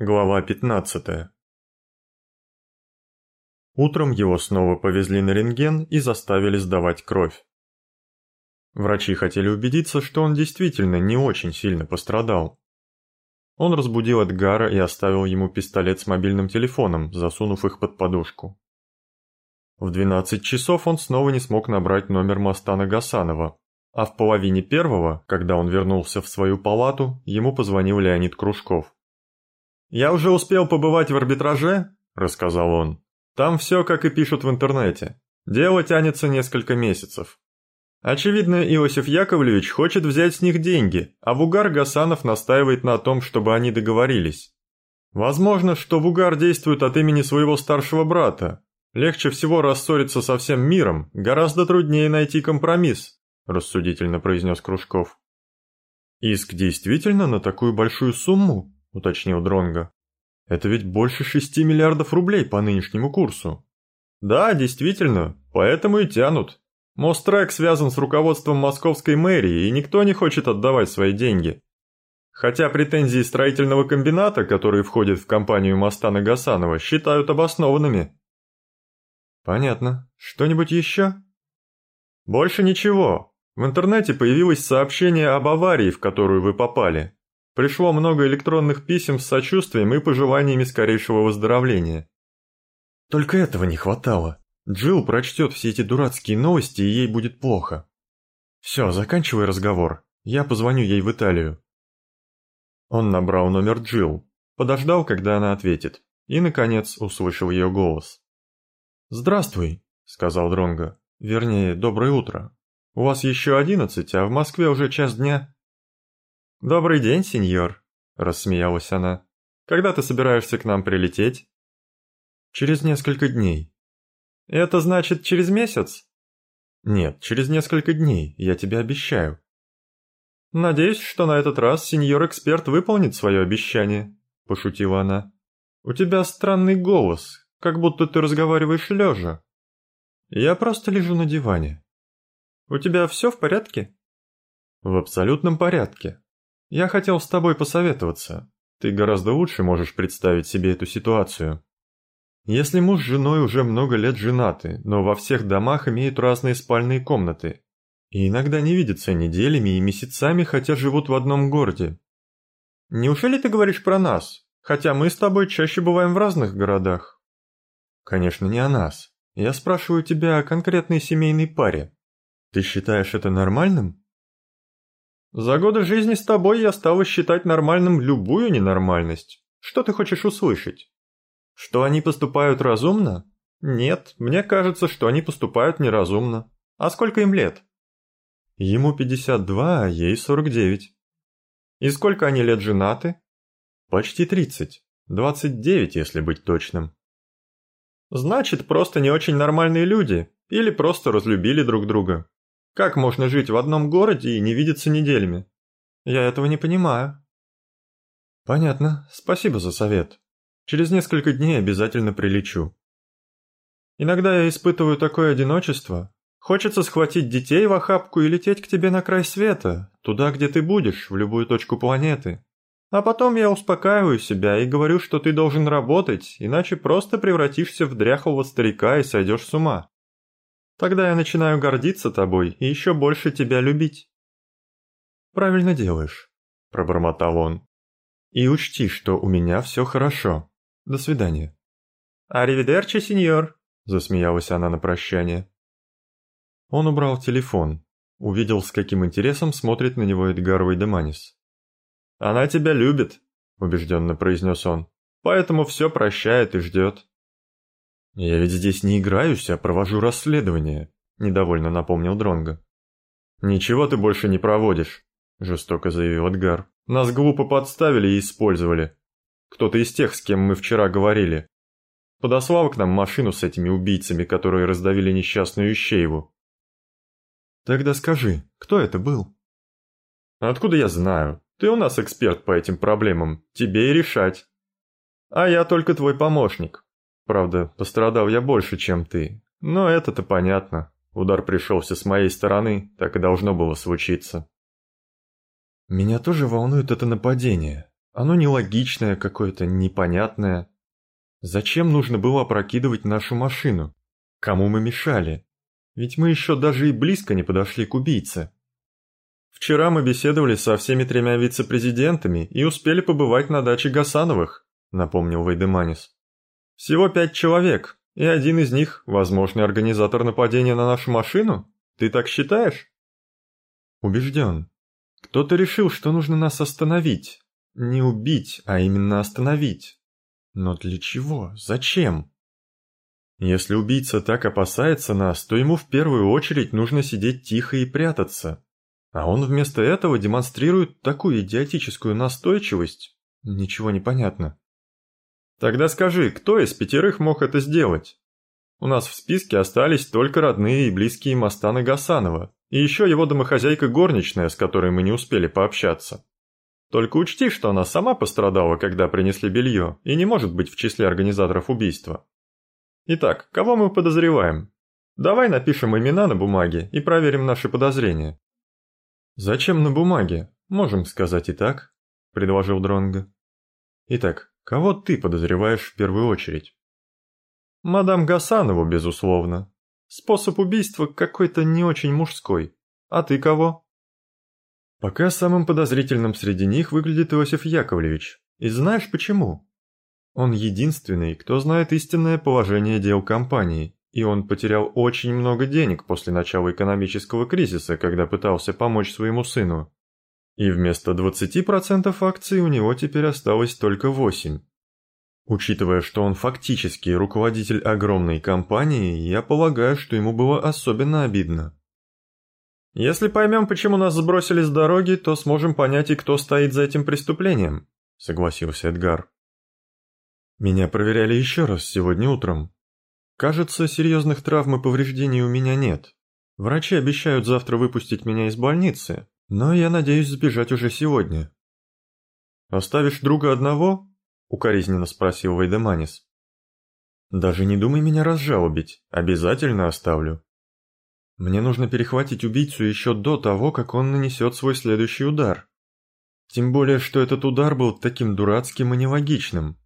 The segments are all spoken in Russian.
Глава 15 Утром его снова повезли на рентген и заставили сдавать кровь. Врачи хотели убедиться, что он действительно не очень сильно пострадал. Он разбудил Эдгара и оставил ему пистолет с мобильным телефоном, засунув их под подушку. В 12 часов он снова не смог набрать номер Мастана Гасанова, а в половине первого, когда он вернулся в свою палату, ему позвонил Леонид Кружков. «Я уже успел побывать в арбитраже», – рассказал он. «Там все, как и пишут в интернете. Дело тянется несколько месяцев. Очевидно, Иосиф Яковлевич хочет взять с них деньги, а Вугар Гасанов настаивает на том, чтобы они договорились. Возможно, что Вугар действует от имени своего старшего брата. Легче всего рассориться со всем миром, гораздо труднее найти компромисс», – рассудительно произнес Кружков. «Иск действительно на такую большую сумму?» Уточнил Дронга. Это ведь больше шести миллиардов рублей по нынешнему курсу. Да, действительно, поэтому и тянут. Мострек связан с руководством московской мэрии, и никто не хочет отдавать свои деньги. Хотя претензии строительного комбината, который входит в компанию Мастана Гасанова, считают обоснованными. Понятно. Что-нибудь еще? Больше ничего. В интернете появилось сообщение об аварии, в которую вы попали. Пришло много электронных писем с сочувствием и пожеланиями скорейшего выздоровления. Только этого не хватало. Джилл прочтет все эти дурацкие новости, и ей будет плохо. Все, заканчивай разговор. Я позвоню ей в Италию. Он набрал номер Джилл, подождал, когда она ответит, и, наконец, услышал ее голос. «Здравствуй», — сказал Дронго. «Вернее, доброе утро. У вас еще одиннадцать, а в Москве уже час дня». «Добрый день, сеньор», – рассмеялась она. «Когда ты собираешься к нам прилететь?» «Через несколько дней». «Это значит, через месяц?» «Нет, через несколько дней, я тебе обещаю». «Надеюсь, что на этот раз сеньор-эксперт выполнит свое обещание», – пошутила она. «У тебя странный голос, как будто ты разговариваешь лежа». «Я просто лежу на диване». «У тебя все в порядке?» «В абсолютном порядке», я хотел с тобой посоветоваться. Ты гораздо лучше можешь представить себе эту ситуацию. Если муж с женой уже много лет женаты, но во всех домах имеют разные спальные комнаты, и иногда не видятся неделями и месяцами, хотя живут в одном городе. Неужели ты говоришь про нас, хотя мы с тобой чаще бываем в разных городах? Конечно, не о нас. Я спрашиваю тебя о конкретной семейной паре. Ты считаешь это нормальным? За годы жизни с тобой я стала считать нормальным любую ненормальность. Что ты хочешь услышать? Что они поступают разумно? Нет, мне кажется, что они поступают неразумно. А сколько им лет? Ему 52, а ей 49. И сколько они лет женаты? Почти 30. 29, если быть точным. Значит, просто не очень нормальные люди, или просто разлюбили друг друга. Как можно жить в одном городе и не видеться неделями? Я этого не понимаю. Понятно, спасибо за совет. Через несколько дней обязательно прилечу. Иногда я испытываю такое одиночество. Хочется схватить детей в охапку и лететь к тебе на край света, туда, где ты будешь, в любую точку планеты. А потом я успокаиваю себя и говорю, что ты должен работать, иначе просто превратишься в дряхлого старика и сойдешь с ума. Тогда я начинаю гордиться тобой и еще больше тебя любить». «Правильно делаешь», – пробормотал он. «И учти, что у меня все хорошо. До свидания». «Аривидерчи, сеньор», – засмеялась она на прощание. Он убрал телефон, увидел, с каким интересом смотрит на него Эдгар Вейдеманис. «Она тебя любит», – убежденно произнес он, – «поэтому все прощает и ждет». «Я ведь здесь не играюсь, а провожу расследование», – недовольно напомнил Дронго. «Ничего ты больше не проводишь», – жестоко заявил Эдгар. «Нас глупо подставили и использовали. Кто-то из тех, с кем мы вчера говорили. Подослал к нам машину с этими убийцами, которые раздавили несчастную Ищееву». «Тогда скажи, кто это был?» «Откуда я знаю? Ты у нас эксперт по этим проблемам, тебе и решать. А я только твой помощник. Правда, пострадал я больше, чем ты. Но это-то понятно. Удар пришелся с моей стороны, так и должно было случиться. Меня тоже волнует это нападение. Оно нелогичное какое-то, непонятное. Зачем нужно было опрокидывать нашу машину? Кому мы мешали? Ведь мы еще даже и близко не подошли к убийце. Вчера мы беседовали со всеми тремя вице-президентами и успели побывать на даче Гасановых, напомнил Вейдеманис. Всего пять человек, и один из них – возможный организатор нападения на нашу машину? Ты так считаешь? Убежден. Кто-то решил, что нужно нас остановить. Не убить, а именно остановить. Но для чего? Зачем? Если убийца так опасается нас, то ему в первую очередь нужно сидеть тихо и прятаться. А он вместо этого демонстрирует такую идиотическую настойчивость. Ничего не понятно. Тогда скажи, кто из пятерых мог это сделать? У нас в списке остались только родные и близкие Мастана Гасанова, и еще его домохозяйка горничная, с которой мы не успели пообщаться. Только учти, что она сама пострадала, когда принесли белье, и не может быть в числе организаторов убийства. Итак, кого мы подозреваем? Давай напишем имена на бумаге и проверим наши подозрения. Зачем на бумаге? Можем сказать и так, предложил Дронго. Итак, кого ты подозреваешь в первую очередь? Мадам Гасанову, безусловно. Способ убийства какой-то не очень мужской. А ты кого? Пока самым подозрительным среди них выглядит Иосиф Яковлевич. И знаешь почему? Он единственный, кто знает истинное положение дел компании, и он потерял очень много денег после начала экономического кризиса, когда пытался помочь своему сыну. И вместо 20% акций у него теперь осталось только 8%. Учитывая, что он фактически руководитель огромной компании, я полагаю, что ему было особенно обидно. Если поймем, почему нас сбросили с дороги, то сможем понять и кто стоит за этим преступлением, согласился Эдгар. Меня проверяли еще раз сегодня утром. Кажется, серьезных травм и повреждений у меня нет. Врачи обещают завтра выпустить меня из больницы, но я надеюсь сбежать уже сегодня. Оставишь друга одного? Укоризненно спросил Вейдеманис. Даже не думай меня разжалобить, обязательно оставлю. Мне нужно перехватить убийцу еще до того, как он нанесет свой следующий удар. Тем более, что этот удар был таким дурацким и нелогичным.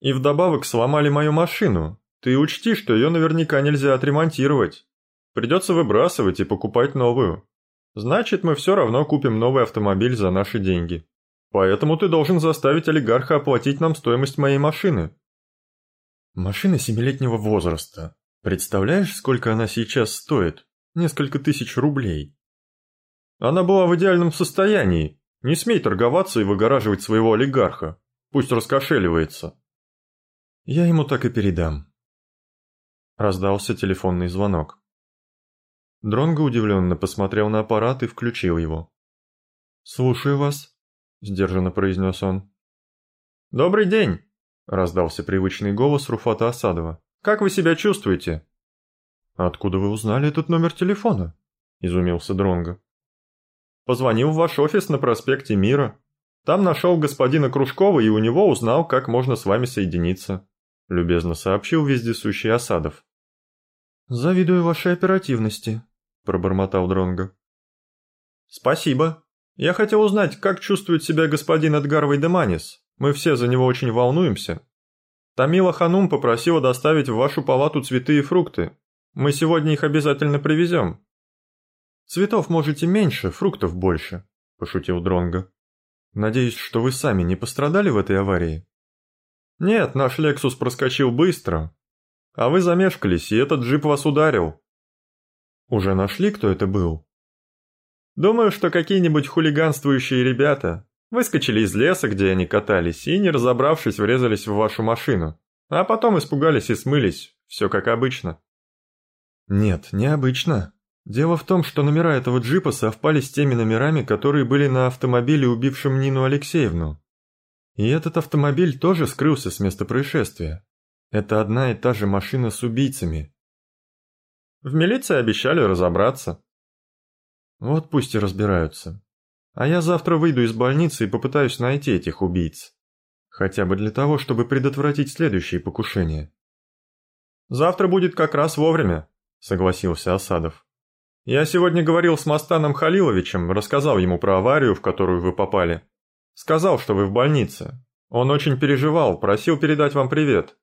И вдобавок сломали мою машину. Ты учти, что ее наверняка нельзя отремонтировать. Придется выбрасывать и покупать новую. Значит, мы все равно купим новый автомобиль за наши деньги. Поэтому ты должен заставить олигарха оплатить нам стоимость моей машины. Машина семилетнего возраста. Представляешь, сколько она сейчас стоит? Несколько тысяч рублей. Она была в идеальном состоянии. Не смей торговаться и выгораживать своего олигарха. Пусть раскошеливается. Я ему так и передам. Раздался телефонный звонок. Дронго удивленно посмотрел на аппарат и включил его. «Слушаю вас», — сдержанно произнес он. «Добрый день», — раздался привычный голос Руфата Осадова. «Как вы себя чувствуете?» «Откуда вы узнали этот номер телефона?» — изумился Дронго. «Позвонил в ваш офис на проспекте Мира. Там нашел господина Кружкова и у него узнал, как можно с вами соединиться любезно сообщил вездесущий Осадов. «Завидую вашей оперативности», – пробормотал Дронго. «Спасибо. Я хотел узнать, как чувствует себя господин Эдгар Вейдеманис. Мы все за него очень волнуемся. Тамила Ханум попросила доставить в вашу палату цветы и фрукты. Мы сегодня их обязательно привезем». «Цветов можете меньше, фруктов больше», – пошутил Дронго. «Надеюсь, что вы сами не пострадали в этой аварии?» «Нет, наш Лексус проскочил быстро. А вы замешкались, и этот джип вас ударил». «Уже нашли, кто это был?» «Думаю, что какие-нибудь хулиганствующие ребята выскочили из леса, где они катались, и, не разобравшись, врезались в вашу машину. А потом испугались и смылись, все как обычно». «Нет, необычно. Дело в том, что номера этого джипа совпали с теми номерами, которые были на автомобиле, убившем Нину Алексеевну. И этот автомобиль тоже скрылся с места происшествия. Это одна и та же машина с убийцами. В милиции обещали разобраться. Вот пусть и разбираются. А я завтра выйду из больницы и попытаюсь найти этих убийц. Хотя бы для того, чтобы предотвратить следующие покушения. Завтра будет как раз вовремя, согласился Осадов. Я сегодня говорил с Мастаном Халиловичем, рассказал ему про аварию, в которую вы попали. Сказал, что вы в больнице. Он очень переживал, просил передать вам привет.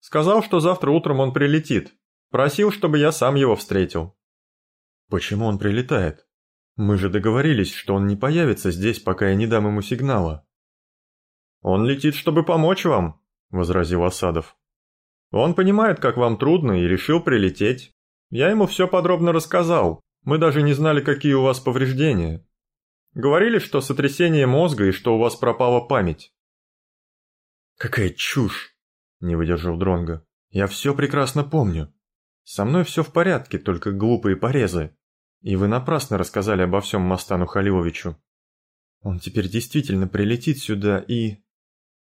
Сказал, что завтра утром он прилетит. Просил, чтобы я сам его встретил. Почему он прилетает? Мы же договорились, что он не появится здесь, пока я не дам ему сигнала. Он летит, чтобы помочь вам, возразил Осадов. Он понимает, как вам трудно, и решил прилететь. Я ему все подробно рассказал. Мы даже не знали, какие у вас повреждения. Говорили, что сотрясение мозга и что у вас пропала память. Какая чушь, не выдержал Дронга. Я все прекрасно помню. Со мной все в порядке, только глупые порезы. И вы напрасно рассказали обо всем Мастану Халиловичу. Он теперь действительно прилетит сюда и...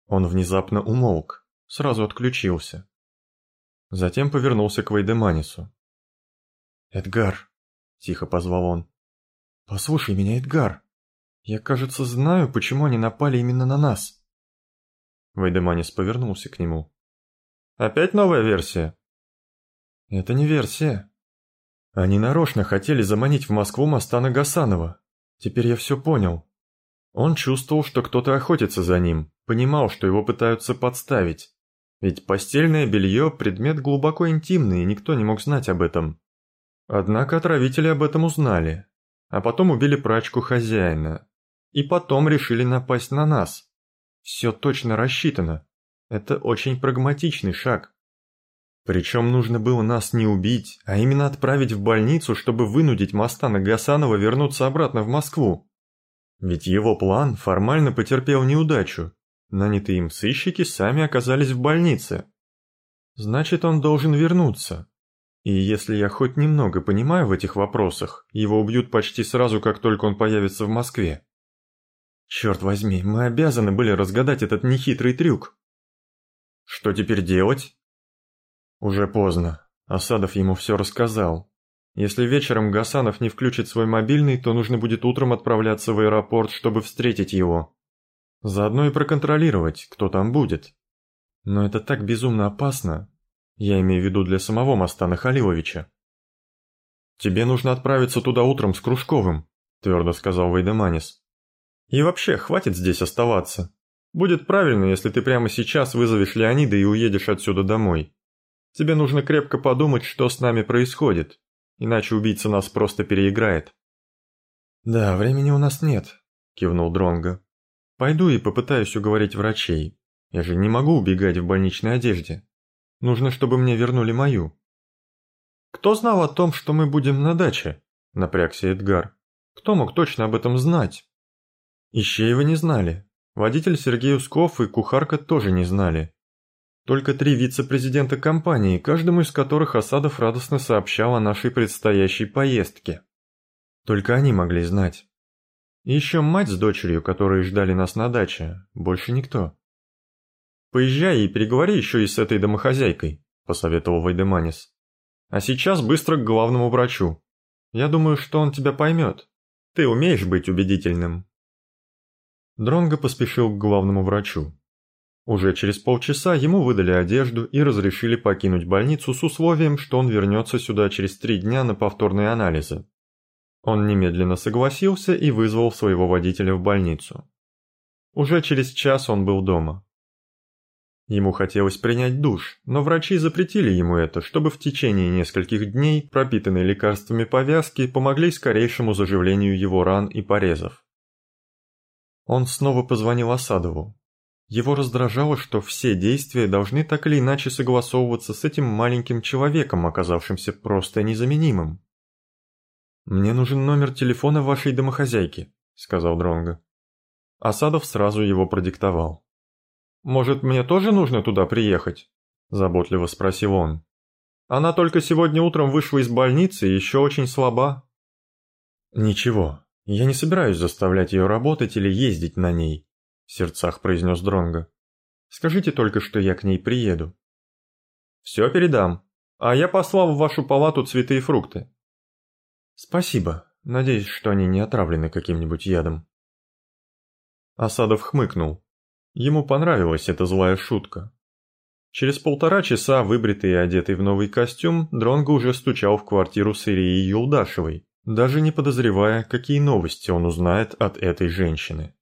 Он внезапно умолк, сразу отключился. Затем повернулся к Вейдеманису. «Эдгар», — тихо позвал он, — «послушай меня, Эдгар. Я, кажется, знаю, почему они напали именно на нас». Вейдеманис повернулся к нему. «Опять новая версия?» «Это не версия. Они нарочно хотели заманить в Москву Мастана Гасанова. Теперь я все понял. Он чувствовал, что кто-то охотится за ним, понимал, что его пытаются подставить. Ведь постельное белье – предмет глубоко интимный, и никто не мог знать об этом. Однако отравители об этом узнали, а потом убили прачку хозяина. И потом решили напасть на нас. Все точно рассчитано. Это очень прагматичный шаг. Причем нужно было нас не убить, а именно отправить в больницу, чтобы вынудить Мастана Гасанова вернуться обратно в Москву. Ведь его план формально потерпел неудачу. Нанятые им сыщики сами оказались в больнице. Значит, он должен вернуться. И если я хоть немного понимаю в этих вопросах, его убьют почти сразу, как только он появится в Москве. Черт возьми, мы обязаны были разгадать этот нехитрый трюк. Что теперь делать? Уже поздно. Осадов ему все рассказал. Если вечером Гасанов не включит свой мобильный, то нужно будет утром отправляться в аэропорт, чтобы встретить его. Заодно и проконтролировать, кто там будет. Но это так безумно опасно. Я имею в виду для самого Мастана Халиловича. «Тебе нужно отправиться туда утром с Кружковым», – твердо сказал Вейдеманис. «И вообще, хватит здесь оставаться. Будет правильно, если ты прямо сейчас вызовешь Леонида и уедешь отсюда домой. Тебе нужно крепко подумать, что с нами происходит, иначе убийца нас просто переиграет». «Да, времени у нас нет», – кивнул Дронго. Пойду и попытаюсь уговорить врачей. Я же не могу убегать в больничной одежде. Нужно, чтобы мне вернули мою. Кто знал о том, что мы будем на даче? Напрягся Эдгар. Кто мог точно об этом знать? Ищеева не знали. Водитель Сергей Усков и кухарка тоже не знали. Только три вице-президента компании, каждому из которых Осадов радостно сообщал о нашей предстоящей поездке. Только они могли знать. И еще мать с дочерью, которые ждали нас на даче. Больше никто. «Поезжай и переговори еще и с этой домохозяйкой», – посоветовал Вайдеманис. «А сейчас быстро к главному врачу. Я думаю, что он тебя поймет. Ты умеешь быть убедительным». Дронго поспешил к главному врачу. Уже через полчаса ему выдали одежду и разрешили покинуть больницу с условием, что он вернется сюда через три дня на повторные анализы. Он немедленно согласился и вызвал своего водителя в больницу. Уже через час он был дома. Ему хотелось принять душ, но врачи запретили ему это, чтобы в течение нескольких дней пропитанные лекарствами повязки помогли скорейшему заживлению его ран и порезов. Он снова позвонил Осадову. Его раздражало, что все действия должны так или иначе согласовываться с этим маленьким человеком, оказавшимся просто незаменимым. «Мне нужен номер телефона вашей домохозяйки», — сказал Дронго. Асадов сразу его продиктовал. «Может, мне тоже нужно туда приехать?» – заботливо спросил он. «Она только сегодня утром вышла из больницы и еще очень слаба». «Ничего, я не собираюсь заставлять ее работать или ездить на ней», – в сердцах произнес Дронго. «Скажите только, что я к ней приеду». «Все передам, а я послал в вашу палату цветы и фрукты. «Спасибо. Надеюсь, что они не отравлены каким-нибудь ядом». Асадов хмыкнул. Ему понравилась эта злая шутка. Через полтора часа, выбритый и одетый в новый костюм, Дронго уже стучал в квартиру с Ирией Юлдашевой, даже не подозревая, какие новости он узнает от этой женщины.